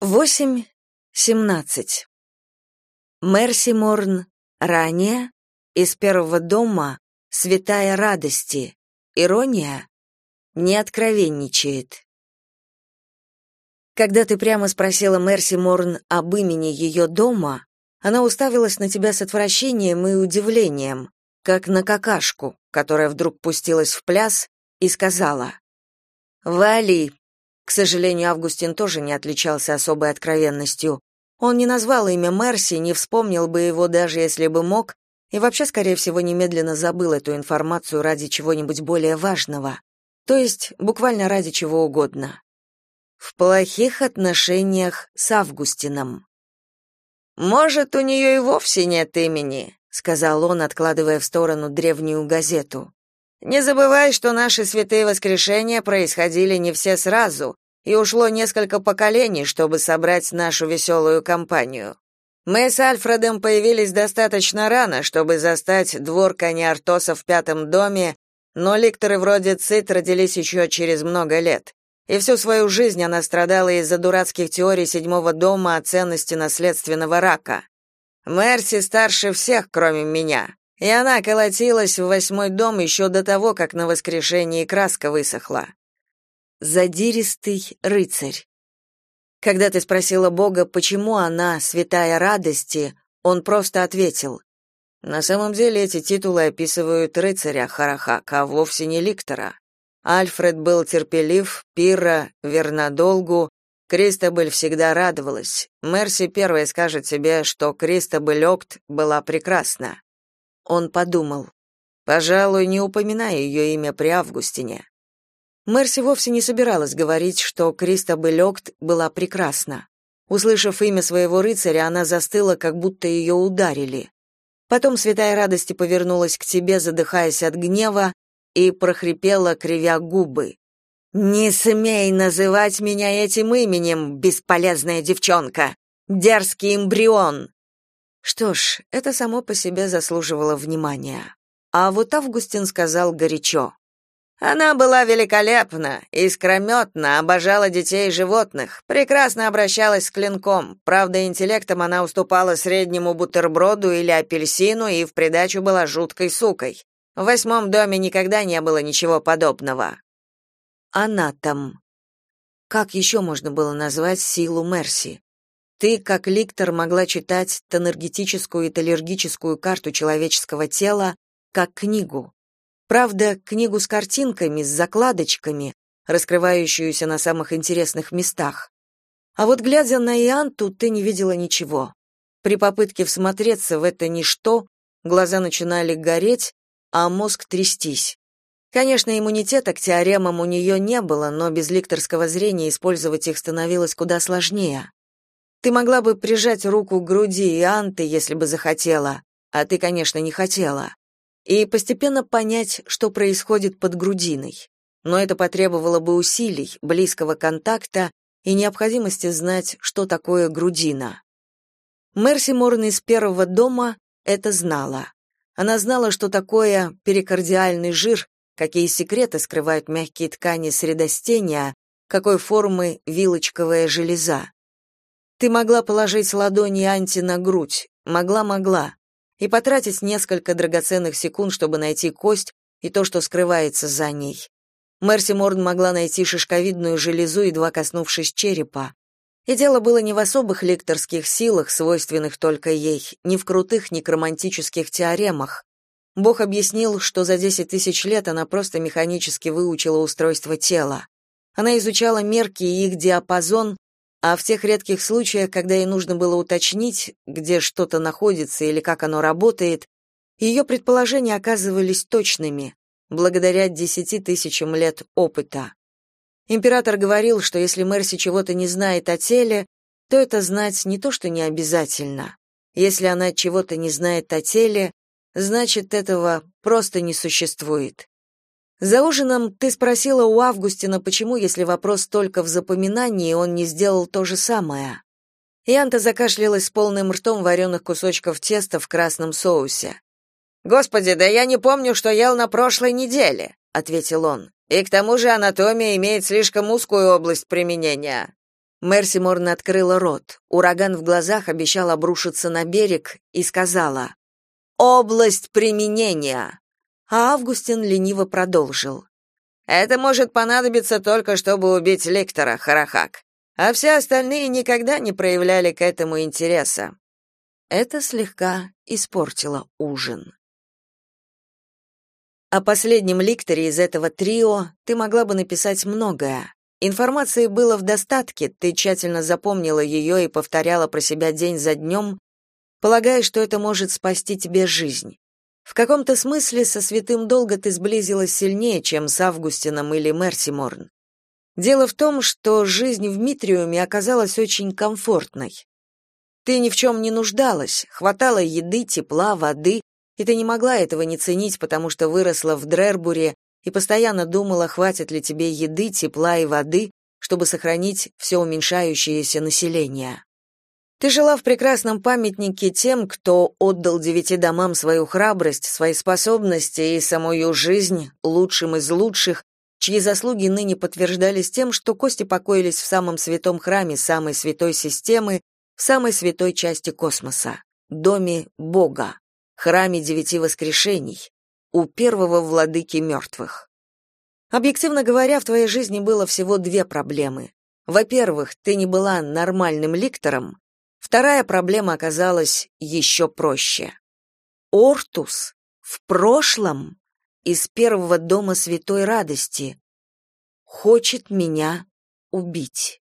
8.17. Мерси Морн. Ранее. Из первого дома. Святая радости. Ирония. Не откровенничает. Когда ты прямо спросила Мерси Морн об имени ее дома, она уставилась на тебя с отвращением и удивлением, как на какашку, которая вдруг пустилась в пляс и сказала «Вали, к сожалению, Августин тоже не отличался особой откровенностью. Он не назвал имя Мерси, не вспомнил бы его даже если бы мог, и вообще, скорее всего, немедленно забыл эту информацию ради чего-нибудь более важного. То есть, буквально ради чего угодно. В плохих отношениях с Августином. «Может, у нее и вовсе нет имени», — сказал он, откладывая в сторону древнюю газету. Не забывай, что наши святые воскрешения происходили не все сразу, и ушло несколько поколений, чтобы собрать нашу веселую компанию. Мы с Альфредом появились достаточно рано, чтобы застать двор Артоса в пятом доме, но ликторы вроде Цит родились еще через много лет. И всю свою жизнь она страдала из-за дурацких теорий седьмого дома о ценности наследственного рака. Мерси старше всех, кроме меня. И она колотилась в восьмой дом еще до того, как на воскрешении краска высохла. Задиристый рыцарь. Когда ты спросила Бога, почему она святая радости, он просто ответил: на самом деле эти титулы описывают рыцаря Харахака, а вовсе не ликтора. Альфред был терпелив, Пирра верна долгу, Кристобель всегда радовалась. Мерси первая скажет себе, что Кристобель Окт была прекрасна. Он подумал. Пожалуй, не упоминаю ее имя при Августине. Мерси вовсе не собиралась говорить, что Кристобель Окт была прекрасна. Услышав имя своего рыцаря, она застыла, как будто ее ударили. Потом святая радости повернулась к тебе, задыхаясь от гнева, и прохрипела, кривя губы. «Не смей называть меня этим именем, бесполезная девчонка! Дерзкий эмбрион!» Что ж, это само по себе заслуживало внимания. А вот Августин сказал горячо. Она была великолепна, искрометна, обожала детей и животных, прекрасно обращалась с клинком. Правда, интеллектом она уступала среднему бутерброду или апельсину и в придачу была жуткой сукой. В восьмом доме никогда не было ничего подобного. Она там. Как еще можно было назвать силу Мерси? Ты, как ликтор, могла читать тонергетическую и талергическую карту человеческого тела как книгу. Правда, книгу с картинками, с закладочками, раскрывающуюся на самых интересных местах. А вот глядя на Ианту, ты не видела ничего. При попытке всмотреться в это ничто, глаза начинали гореть, а мозг трястись. Конечно, иммунитета к теоремам у нее не было, но без ликторского зрения использовать их становилось куда сложнее. Ты могла бы прижать руку к груди и Анты, если бы захотела, а ты, конечно, не хотела, и постепенно понять, что происходит под грудиной. Но это потребовало бы усилий, близкого контакта и необходимости знать, что такое грудина. Мерси Морн из первого дома это знала. Она знала, что такое перикардиальный жир, какие секреты скрывают мягкие ткани средостения, какой формы вилочковая железа. Ты могла положить ладони Анти на грудь, могла-могла, и потратить несколько драгоценных секунд, чтобы найти кость и то, что скрывается за ней. Мерси Морн могла найти шишковидную железу, едва коснувшись черепа. И дело было не в особых лекторских силах, свойственных только ей, не в крутых некромантических теоремах. Бог объяснил, что за десять тысяч лет она просто механически выучила устройство тела. Она изучала мерки и их диапазон, а в тех редких случаях, когда ей нужно было уточнить, где что-то находится или как оно работает, ее предположения оказывались точными, благодаря десяти тысячам лет опыта. Император говорил, что если Мерси чего-то не знает о теле, то это знать не то, что не обязательно. Если она чего-то не знает о теле, значит, этого просто не существует. За ужином ты спросила у Августина, почему, если вопрос только в запоминании, он не сделал то же самое. Янта закашлялась с полным ртом вареных кусочков теста в красном соусе. «Господи, да я не помню, что ел на прошлой неделе», — ответил он. «И к тому же анатомия имеет слишком узкую область применения». Мерси Морн открыла рот. Ураган в глазах обещал обрушиться на берег и сказала «Область применения». А Августин лениво продолжил. «Это может понадобиться только, чтобы убить лектора, Харахак, а все остальные никогда не проявляли к этому интереса». Это слегка испортило ужин. О последнем ликторе из этого трио ты могла бы написать многое, Информации было в достатке, ты тщательно запомнила ее и повторяла про себя день за днем, полагая, что это может спасти тебе жизнь. В каком-то смысле со святым долго ты сблизилась сильнее, чем с Августином или Мерсиморн. Дело в том, что жизнь в Митриуме оказалась очень комфортной. Ты ни в чем не нуждалась, хватало еды, тепла, воды, и ты не могла этого не ценить, потому что выросла в Дрербуре и постоянно думала, хватит ли тебе еды, тепла и воды, чтобы сохранить все уменьшающееся население. Ты жила в прекрасном памятнике тем, кто отдал девяти домам свою храбрость, свои способности и самую жизнь лучшим из лучших, чьи заслуги ныне подтверждались тем, что кости покоились в самом святом храме самой святой системы, в самой святой части космоса, доме Бога, храме девяти воскрешений, у первого владыки мертвых. Объективно говоря, в твоей жизни было всего две проблемы. Во-первых, ты не была нормальным ликтором. Вторая проблема оказалась еще проще. Ортус в прошлом из первого дома святой радости хочет меня убить.